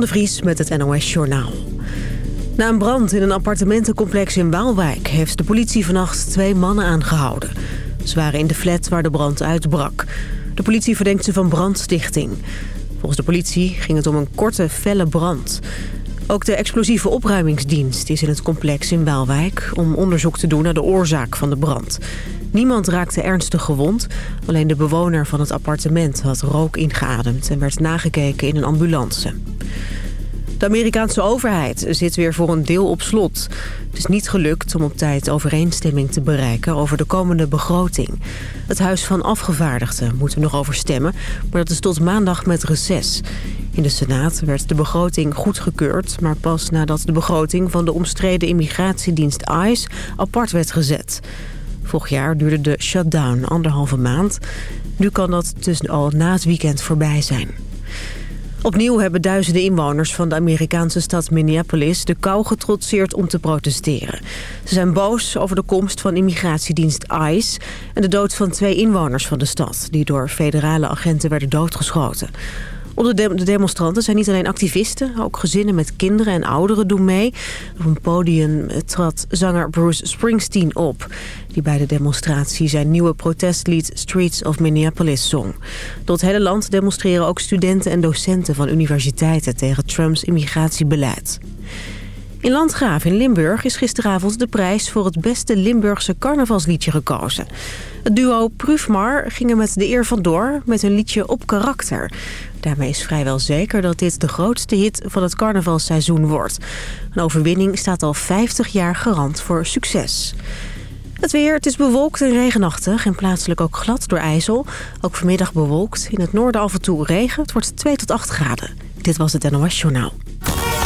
De Vries met het NOS Journaal. Na een brand in een appartementencomplex in Waalwijk... heeft de politie vannacht twee mannen aangehouden. Ze waren in de flat waar de brand uitbrak. De politie verdenkt ze van brandstichting. Volgens de politie ging het om een korte, felle brand. Ook de explosieve opruimingsdienst is in het complex in Waalwijk... om onderzoek te doen naar de oorzaak van de brand. Niemand raakte ernstig gewond. Alleen de bewoner van het appartement had rook ingeademd... en werd nagekeken in een ambulance. De Amerikaanse overheid zit weer voor een deel op slot. Het is niet gelukt om op tijd overeenstemming te bereiken over de komende begroting. Het Huis van Afgevaardigden moet er nog over stemmen, maar dat is tot maandag met reces. In de Senaat werd de begroting goedgekeurd, maar pas nadat de begroting van de omstreden immigratiedienst ICE apart werd gezet. Vorig jaar duurde de shutdown anderhalve maand. Nu kan dat dus al na het weekend voorbij zijn. Opnieuw hebben duizenden inwoners van de Amerikaanse stad Minneapolis de kou getrotseerd om te protesteren. Ze zijn boos over de komst van immigratiedienst ICE en de dood van twee inwoners van de stad... die door federale agenten werden doodgeschoten. Onder de demonstranten zijn niet alleen activisten, ook gezinnen met kinderen en ouderen doen mee. Op een podium trad zanger Bruce Springsteen op, die bij de demonstratie zijn nieuwe protestlied Streets of Minneapolis zong. Door het hele land demonstreren ook studenten en docenten van universiteiten tegen Trumps immigratiebeleid. In Landgraaf in Limburg is gisteravond de prijs voor het beste Limburgse carnavalsliedje gekozen. Het duo Prufmar ging er met de eer vandoor met hun liedje Op Karakter. Daarmee is vrijwel zeker dat dit de grootste hit van het carnavalseizoen wordt. Een overwinning staat al 50 jaar garant voor succes. Het weer, het is bewolkt en regenachtig en plaatselijk ook glad door ijzel. Ook vanmiddag bewolkt, in het noorden af en toe regen. Het wordt 2 tot 8 graden. Dit was het NOS Journaal.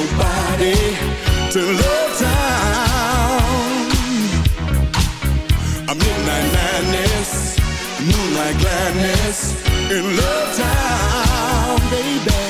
your body to love time. A midnight madness, moonlight gladness in love town, baby.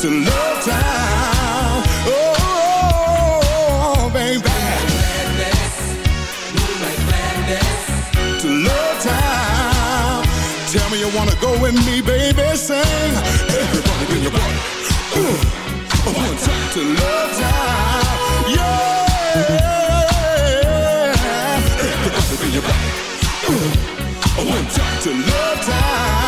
to Love Town. Oh, baby. Moonlight madness, moonlight madness. To Love Town. Tell me you wanna go with me, baby. Sing. Everybody do your body. Ooh, uh, one time to Love Town. Yeah. Everybody do your body. Ooh, uh, one time to Love Town.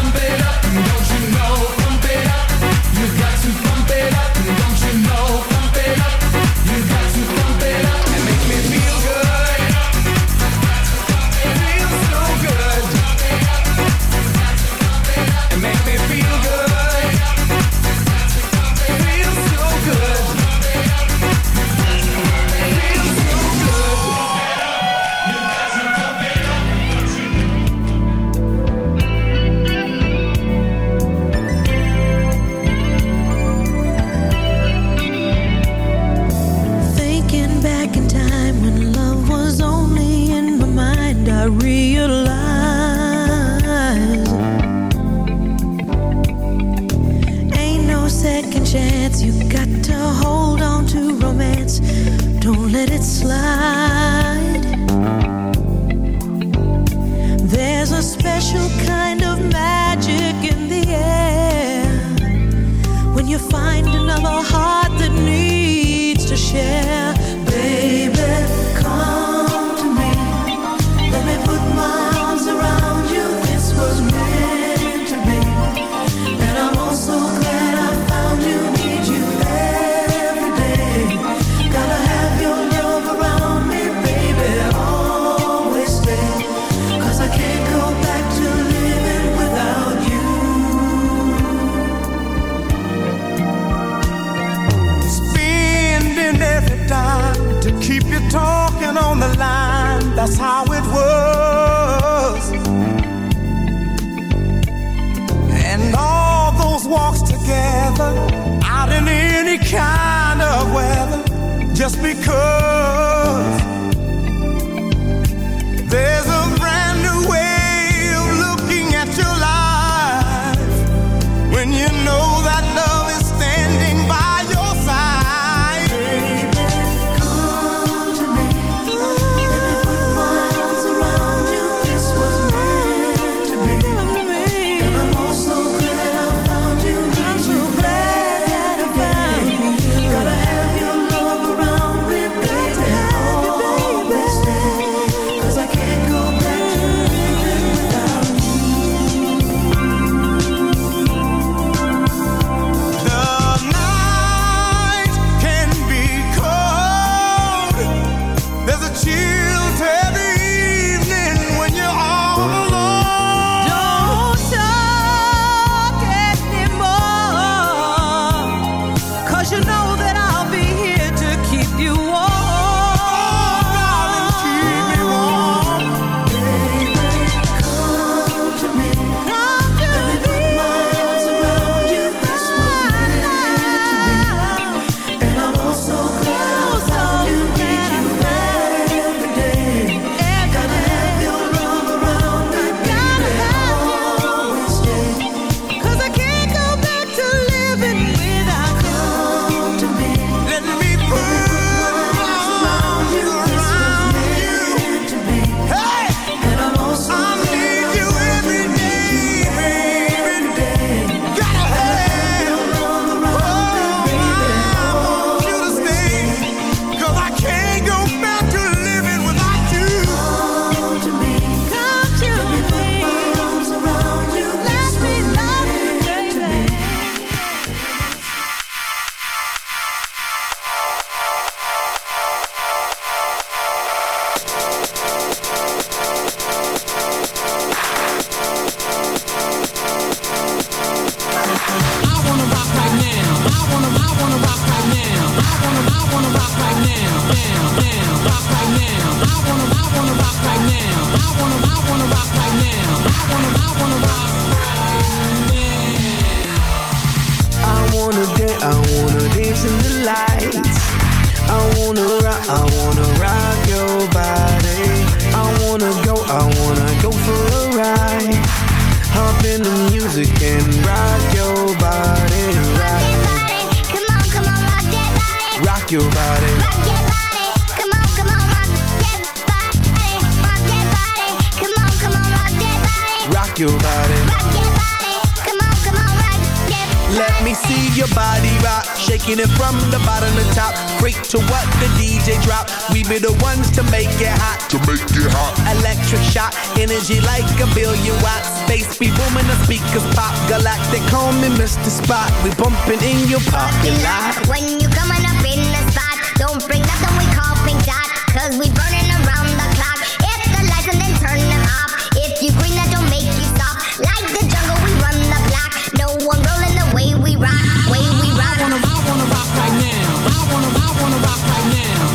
just because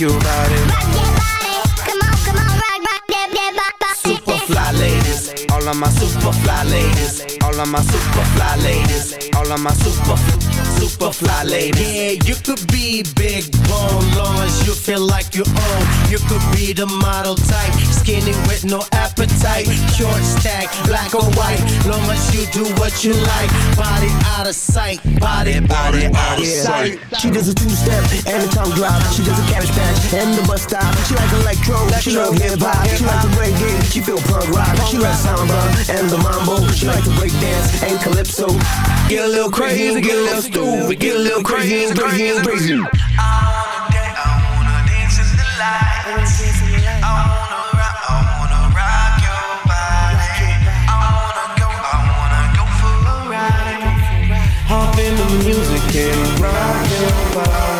Rock your body. Super fly ladies, all of my super fly ladies, all of my super fly ladies, all of my super super fly ladies. Yeah, you could be big bone, long as you feel like you own. You could be the model type, skinny with no appetite. Short stack, black or white, long as you do what you like. Body out of sight, body, body out of sight. She does a two-step and a tongue drop. She does a cabbage patch and the bus stop. She like electro, she love hip-hop. She like the reggae, she feel punk rock. She like samba and the mambo. She like to break dance and calypso. Get a little crazy, get a little stupid, get a little crazy, crazy, crazy. I wanna dance, I wanna dance, I wanna rock your body. I wanna go, I wanna go for a ride. Hop in the music and rock your body